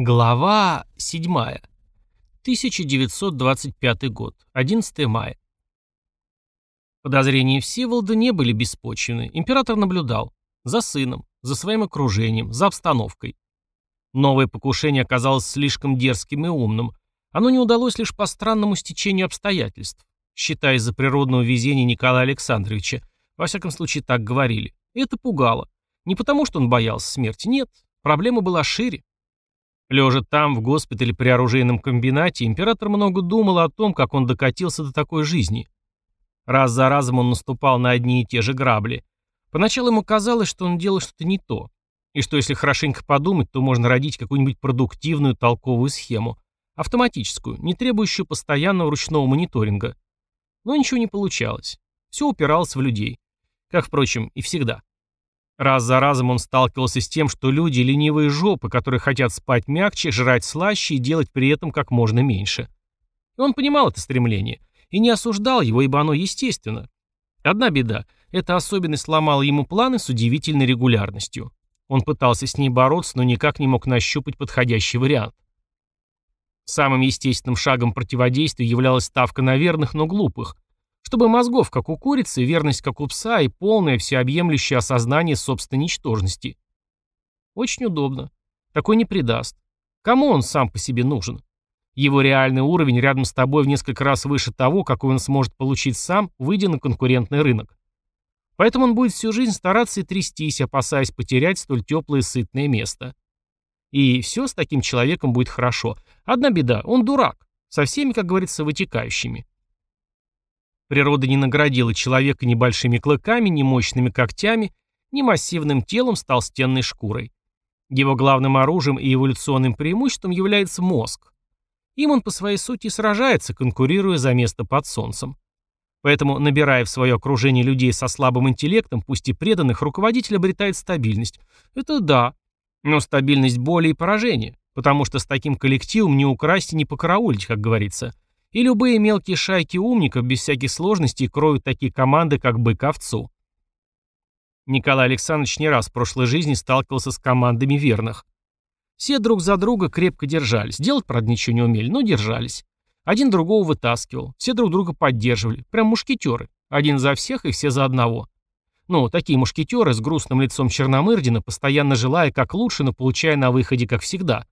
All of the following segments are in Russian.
Глава 7. 1925 год. 11 мая. Подозрения Всеволода не были беспочвены. Император наблюдал. За сыном, за своим окружением, за обстановкой. Новое покушение оказалось слишком дерзким и умным. Оно не удалось лишь по странному стечению обстоятельств. Считая из-за природного везения Николая Александровича. Во всяком случае, так говорили. И это пугало. Не потому, что он боялся смерти, нет. Проблема была шире. Лежа там, в госпитале при оружейном комбинате, император много думал о том, как он докатился до такой жизни. Раз за разом он наступал на одни и те же грабли. Поначалу ему казалось, что он делал что-то не то, и что если хорошенько подумать, то можно родить какую-нибудь продуктивную толковую схему, автоматическую, не требующую постоянного ручного мониторинга. Но ничего не получалось. Все упиралось в людей. Как, впрочем, и всегда. Раз за разом он сталкивался с тем, что люди – ленивые жопы, которые хотят спать мягче, жрать слаще и делать при этом как можно меньше. И он понимал это стремление и не осуждал его, ибо оно естественно. Одна беда – эта особенность сломала ему планы с удивительной регулярностью. Он пытался с ней бороться, но никак не мог нащупать подходящий вариант. Самым естественным шагом противодействия являлась ставка на верных, но глупых – чтобы мозгов, как у курицы, верность, как у пса, и полное всеобъемлющее осознание собственной ничтожности. Очень удобно. Такой не предаст. Кому он сам по себе нужен? Его реальный уровень рядом с тобой в несколько раз выше того, какой он сможет получить сам, выйдя на конкурентный рынок. Поэтому он будет всю жизнь стараться и трястись, опасаясь потерять столь теплое и сытное место. И все с таким человеком будет хорошо. Одна беда, он дурак, со всеми, как говорится, вытекающими. Природа не наградила человека ни большими клыками, ни мощными когтями, ни массивным телом с толстенной шкурой. Его главным оружием и эволюционным преимуществом является мозг. Им он по своей сути сражается, конкурируя за место под солнцем. Поэтому, набирая в свое окружение людей со слабым интеллектом, пусть и преданных, руководитель обретает стабильность. Это да, но стабильность боли и поражения, потому что с таким коллективом не украсть и не покараулить, как говорится – и любые мелкие шайки умников без всяких сложностей кроют такие команды, как бык овцу. Николай Александрович не раз в прошлой жизни сталкивался с командами верных. Все друг за друга крепко держались. Делать, правда, ничего не умели, но держались. Один другого вытаскивал. Все друг друга поддерживали. Прям мушкетеры. Один за всех и все за одного. Ну, такие мушкетеры с грустным лицом Черномырдина, постоянно желая как лучше, но получая на выходе как всегда.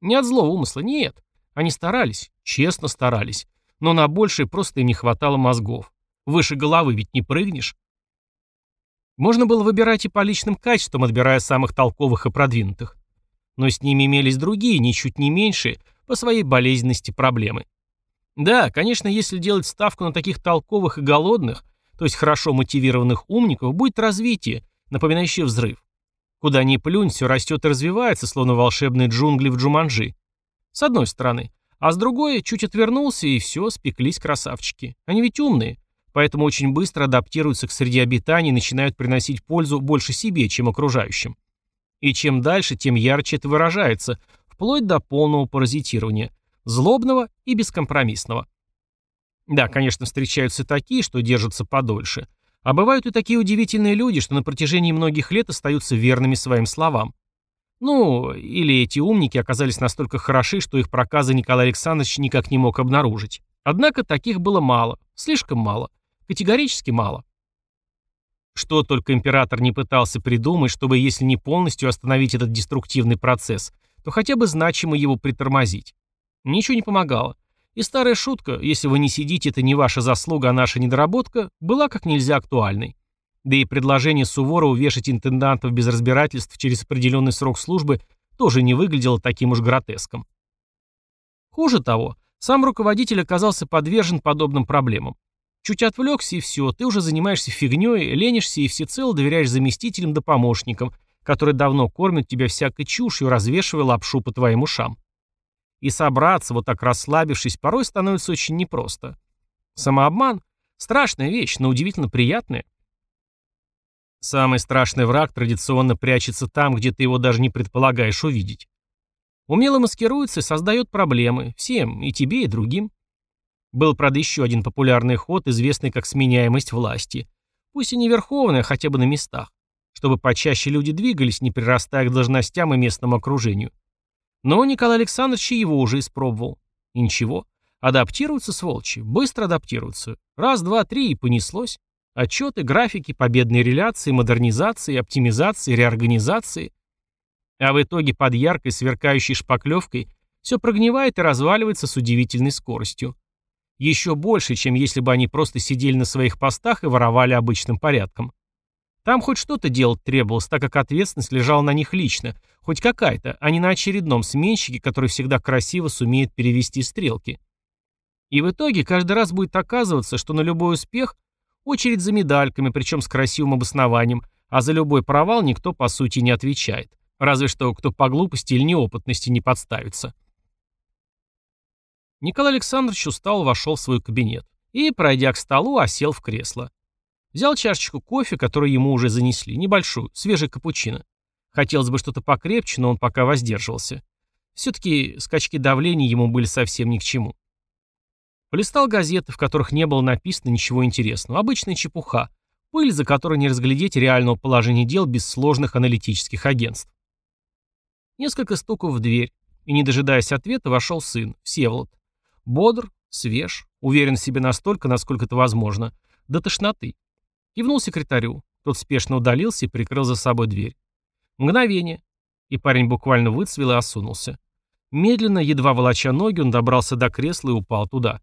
Не от злого умысла, нет. Они старались, честно старались, но на большее просто им не хватало мозгов. Выше головы ведь не прыгнешь. Можно было выбирать и по личным качествам, отбирая самых толковых и продвинутых. Но с ними имелись другие, ничуть не меньшие, по своей болезненности проблемы. Да, конечно, если делать ставку на таких толковых и голодных, то есть хорошо мотивированных умников, будет развитие, напоминающее взрыв. Куда ни плюнь, все растет и развивается, словно волшебные джунгли в Джуманджи. С одной стороны. А с другой, чуть отвернулся, и все, спеклись красавчики. Они ведь умные, поэтому очень быстро адаптируются к среде обитания и начинают приносить пользу больше себе, чем окружающим. И чем дальше, тем ярче это выражается, вплоть до полного паразитирования, злобного и бескомпромиссного. Да, конечно, встречаются такие, что держатся подольше. А бывают и такие удивительные люди, что на протяжении многих лет остаются верными своим словам. Ну, или эти умники оказались настолько хороши, что их проказы Николай Александрович никак не мог обнаружить. Однако таких было мало, слишком мало, категорически мало. Что только император не пытался придумать, чтобы, если не полностью остановить этот деструктивный процесс, то хотя бы значимо его притормозить. Ничего не помогало. И старая шутка «если вы не сидите, это не ваша заслуга, а наша недоработка» была как нельзя актуальной. Да и предложение Суворова вешать интендантов без разбирательств через определенный срок службы тоже не выглядело таким уж гротеском. Хуже того, сам руководитель оказался подвержен подобным проблемам. Чуть отвлекся и все, ты уже занимаешься фигней, ленишься и всецело доверяешь заместителям да помощникам, которые давно кормят тебя всякой чушью, развешивая лапшу по твоим ушам. И собраться, вот так расслабившись, порой становится очень непросто. Самообман – страшная вещь, но удивительно приятная. Самый страшный враг традиционно прячется там, где ты его даже не предполагаешь увидеть. Умело маскируется и создает проблемы. Всем, и тебе, и другим. Был, правда, еще один популярный ход, известный как сменяемость власти. Пусть и не верховная, хотя бы на местах. Чтобы почаще люди двигались, не прирастая к должностям и местному окружению. Но Николай Александрович его уже испробовал. И ничего. Адаптируются, сволочи, быстро адаптируются. Раз, два, три и понеслось. Отчеты, графики, победные реляции, модернизации, оптимизации, реорганизации. А в итоге под яркой, сверкающей шпаклевкой все прогнивает и разваливается с удивительной скоростью. Еще больше, чем если бы они просто сидели на своих постах и воровали обычным порядком. Там хоть что-то делать требовалось, так как ответственность лежала на них лично, хоть какая-то, а не на очередном сменщике, который всегда красиво сумеет перевести стрелки. И в итоге каждый раз будет оказываться, что на любой успех очередь за медальками, причем с красивым обоснованием, а за любой провал никто по сути не отвечает. Разве что кто по глупости или неопытности не подставится. Николай Александрович устал вошел в свой кабинет и, пройдя к столу, осел в кресло. Взял чашечку кофе, которую ему уже занесли, небольшую, свежий капучино. Хотелось бы что-то покрепче, но он пока воздерживался. Все-таки скачки давления ему были совсем ни к чему. Полистал газеты, в которых не было написано ничего интересного. Обычная чепуха. Пыль, за которой не разглядеть реального положения дел без сложных аналитических агентств. Несколько стуков в дверь, и, не дожидаясь ответа, вошел сын, Всеволод. Бодр, свеж, уверен в себе настолько, насколько это возможно, до тошноты. Кивнул секретарю. Тот спешно удалился и прикрыл за собой дверь. Мгновение. И парень буквально выцвел и осунулся. Медленно, едва волоча ноги, он добрался до кресла и упал туда.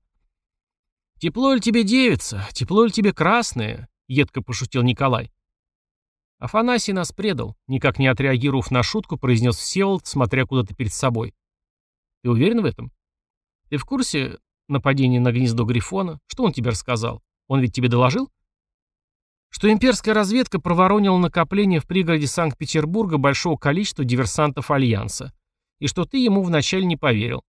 «Тепло ли тебе, девица? Тепло ли тебе красное?» — едко пошутил Николай. Афанасий нас предал, никак не отреагировав на шутку, произнес Всеволод, смотря куда-то перед собой. «Ты уверен в этом?» Ты в курсе нападения на гнездо Грифона? Что он тебе рассказал? Он ведь тебе доложил? Что имперская разведка проворонила накопление в пригороде Санкт-Петербурга большого количества диверсантов Альянса. И что ты ему вначале не поверил.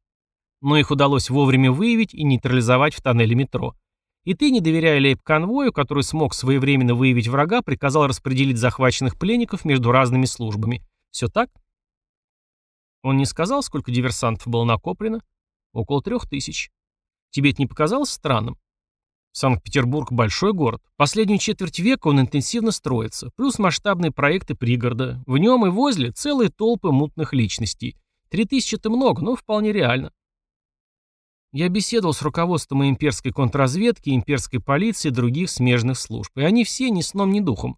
Но их удалось вовремя выявить и нейтрализовать в тоннеле метро. И ты, не доверяя лейб-конвою, который смог своевременно выявить врага, приказал распределить захваченных пленников между разными службами. Все так? Он не сказал, сколько диверсантов было накоплено? Около трех тысяч. Тебе это не показалось странным? Санкт-Петербург – большой город. Последнюю четверть века он интенсивно строится, плюс масштабные проекты пригорода. В нем и возле целые толпы мутных личностей. Три тысячи – это много, но вполне реально. Я беседовал с руководством имперской контрразведки, имперской полиции и других смежных служб, и они все ни сном, ни духом.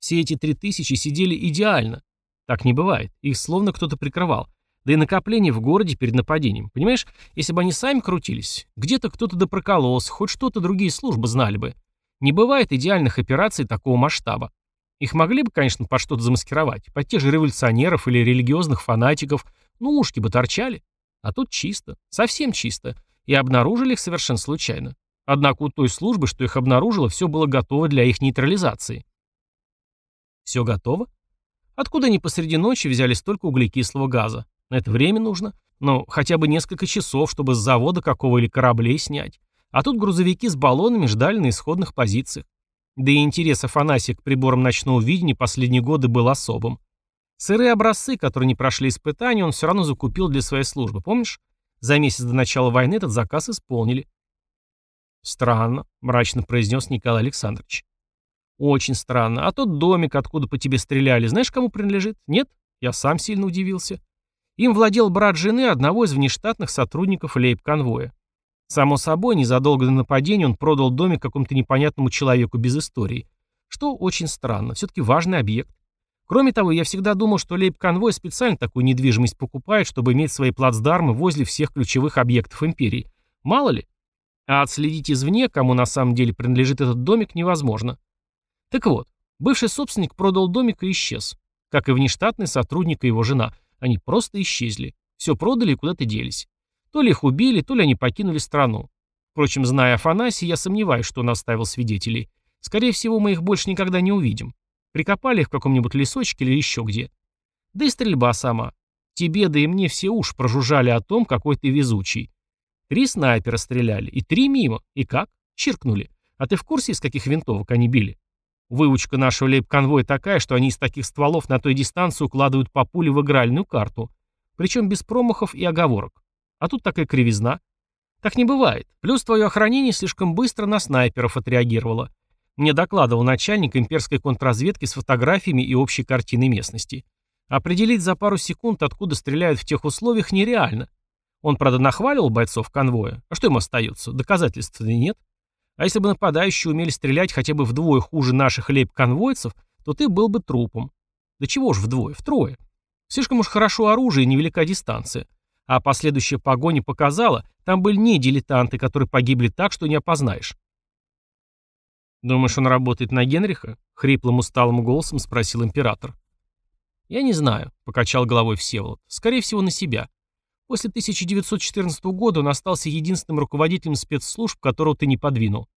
Все эти три тысячи сидели идеально. Так не бывает, их словно кто-то прикрывал. Да и накопление в городе перед нападением. Понимаешь, если бы они сами крутились, где-то кто-то допрокололся, хоть что-то другие службы знали бы. Не бывает идеальных операций такого масштаба. Их могли бы, конечно, под что-то замаскировать, под тех же революционеров или религиозных фанатиков, ну ушки бы торчали. А тут чисто, совсем чисто. И обнаружили их совершенно случайно. Однако у той службы, что их обнаружила, все было готово для их нейтрализации. Все готово? Откуда они посреди ночи взяли столько углекислого газа? На это время нужно. Ну, хотя бы несколько часов, чтобы с завода какого или кораблей снять. А тут грузовики с баллонами ждали на исходных позициях. Да и интерес Афанасия к приборам ночного видения последние годы был особым. Сырые образцы, которые не прошли испытания, он все равно закупил для своей службы, помнишь? За месяц до начала войны этот заказ исполнили. «Странно», — мрачно произнес Николай Александрович. «Очень странно. А тот домик, откуда по тебе стреляли, знаешь, кому принадлежит? Нет? Я сам сильно удивился. Им владел брат жены одного из внештатных сотрудников лейб-конвоя. Само собой, незадолго до нападения он продал домик какому-то непонятному человеку без истории. Что очень странно, все-таки важный объект. Кроме того, я всегда думал, что лейб-конвой специально такую недвижимость покупает, чтобы иметь свои плацдармы возле всех ключевых объектов империи. Мало ли. А отследить извне, кому на самом деле принадлежит этот домик, невозможно. Так вот, бывший собственник продал домик и исчез. Как и внештатный сотрудник и его жена. Они просто исчезли. Все продали и куда-то делись. То ли их убили, то ли они покинули страну. Впрочем, зная Афанасия, я сомневаюсь, что он оставил свидетелей. Скорее всего, мы их больше никогда не увидим. Прикопали их в каком-нибудь лесочке или еще где. Да и стрельба сама. Тебе, да и мне все уж прожужжали о том, какой ты везучий. Три снайпера стреляли, и три мимо. И как? Чиркнули. А ты в курсе, из каких винтовок они били? Выучка нашего лейб-конвоя такая, что они из таких стволов на той дистанции укладывают по пуле в игральную карту. Причем без промахов и оговорок. А тут такая кривизна. Так не бывает. Плюс твое охранение слишком быстро на снайперов отреагировало. Мне докладывал начальник имперской контрразведки с фотографиями и общей картиной местности. Определить за пару секунд, откуда стреляют в тех условиях, нереально. Он, правда, нахваливал бойцов конвоя. А что им остается? Доказательств-то нет. А если бы нападающие умели стрелять хотя бы вдвое хуже наших лейб-конвойцев, то ты был бы трупом. Да чего уж вдвое, втрое. Слишком уж хорошо оружие и невелика дистанция. А последующая погоня показала, там были не дилетанты, которые погибли так, что не опознаешь. «Думаешь, он работает на Генриха?» — хриплым усталым голосом спросил император. «Я не знаю», — покачал головой Всеволод. «Скорее всего, на себя. После 1914 года он остался единственным руководителем спецслужб, которого ты не подвинул.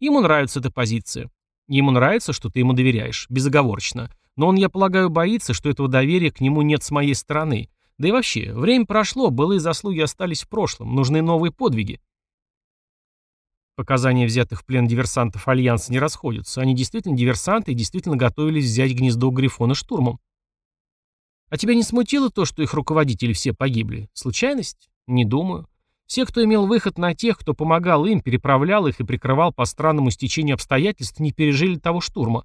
Ему нравится эта позиция. Ему нравится, что ты ему доверяешь, безоговорочно. Но он, я полагаю, боится, что этого доверия к нему нет с моей стороны. Да и вообще, время прошло, былые заслуги остались в прошлом, нужны новые подвиги. Показания взятых в плен диверсантов Альянса не расходятся. Они действительно диверсанты и действительно готовились взять гнездо Грифона штурмом. А тебя не смутило то, что их руководители все погибли? Случайность? Не думаю. Все, кто имел выход на тех, кто помогал им, переправлял их и прикрывал по странному стечению обстоятельств, не пережили того штурма.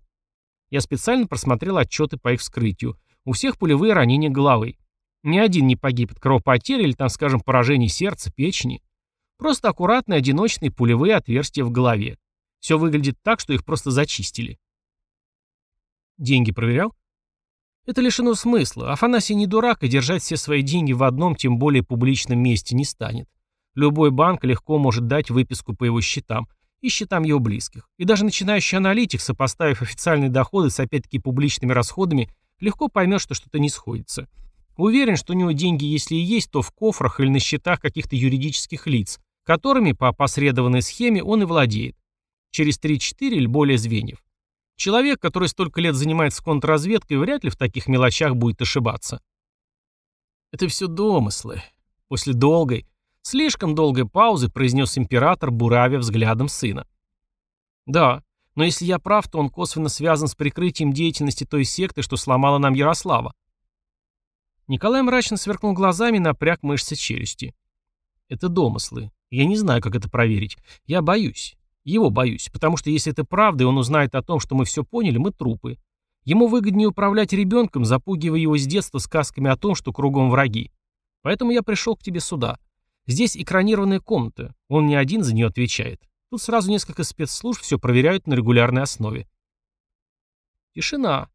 Я специально просмотрел отчеты по их вскрытию. У всех пулевые ранения головы. Ни один не погиб от кровопотери или там, скажем, поражений сердца, печени. Просто аккуратные одиночные пулевые отверстия в голове. Все выглядит так, что их просто зачистили. Деньги проверял? Это лишено смысла. Афанасий не дурак и держать все свои деньги в одном, тем более публичном месте не станет. Любой банк легко может дать выписку по его счетам и счетам его близких. И даже начинающий аналитик, сопоставив официальные доходы с опять-таки публичными расходами, легко поймет, что что-то не сходится. Уверен, что у него деньги, если и есть, то в кофрах или на счетах каких-то юридических лиц, которыми по опосредованной схеме он и владеет. Через 3-4 или более звеньев. Человек, который столько лет занимается контрразведкой, вряд ли в таких мелочах будет ошибаться. Это все домыслы. После долгой, слишком долгой паузы произнес император, буравя взглядом сына. Да, но если я прав, то он косвенно связан с прикрытием деятельности той секты, что сломала нам Ярослава. Николай мрачно сверкнул глазами и напряг мышцы челюсти. Это домыслы. Я не знаю, как это проверить. Я боюсь. Его боюсь, потому что если это правда, и он узнает о том, что мы все поняли, мы трупы. Ему выгоднее управлять ребенком, запугивая его с детства сказками о том, что кругом враги. Поэтому я пришел к тебе сюда. Здесь экранированная комната. Он не один за нее отвечает. Тут сразу несколько спецслужб все проверяют на регулярной основе. Тишина.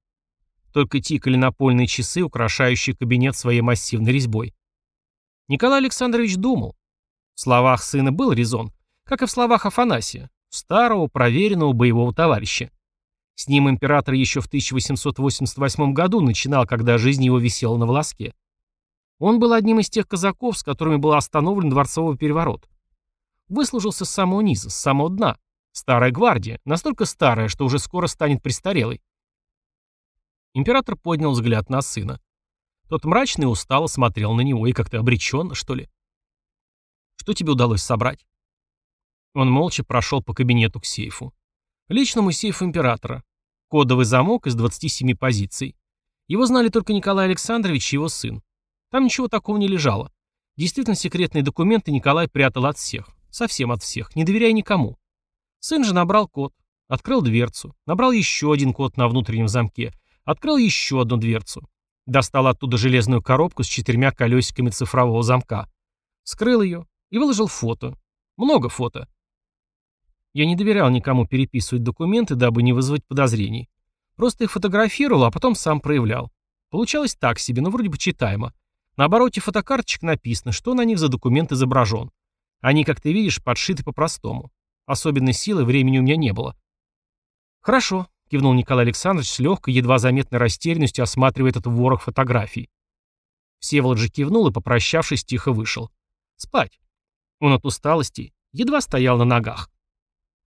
Только тикали напольные часы, украшающие кабинет своей массивной резьбой. Николай Александрович думал. В словах сына был резон, как и в словах Афанасия старого, проверенного боевого товарища. С ним император еще в 1888 году начинал, когда жизнь его висела на волоске. Он был одним из тех казаков, с которыми был остановлен дворцовый переворот. Выслужился с самого низа, с самого дна. Старая гвардия, настолько старая, что уже скоро станет престарелой. Император поднял взгляд на сына. Тот мрачно и устало смотрел на него, и как-то обреченно, что ли. «Что тебе удалось собрать?» Он молча прошел по кабинету к сейфу. Личному сейфу императора. Кодовый замок из 27 позиций. Его знали только Николай Александрович и его сын. Там ничего такого не лежало. Действительно секретные документы Николай прятал от всех. Совсем от всех, не доверяя никому. Сын же набрал код, открыл дверцу, набрал еще один код на внутреннем замке, открыл еще одну дверцу. Достал оттуда железную коробку с четырьмя колесиками цифрового замка. Скрыл ее и выложил фото. Много фото. Я не доверял никому переписывать документы, дабы не вызвать подозрений. Просто их фотографировал, а потом сам проявлял. Получалось так себе, но вроде бы читаемо. На обороте фотокарточек написано, что на них за документ изображен. Они, как ты видишь, подшиты по-простому. Особенной силы времени у меня не было. «Хорошо», — кивнул Николай Александрович с легкой, едва заметной растерянностью, осматривая этот ворох фотографий. Всеволод же кивнул и, попрощавшись, тихо вышел. Спать. Он от усталости едва стоял на ногах.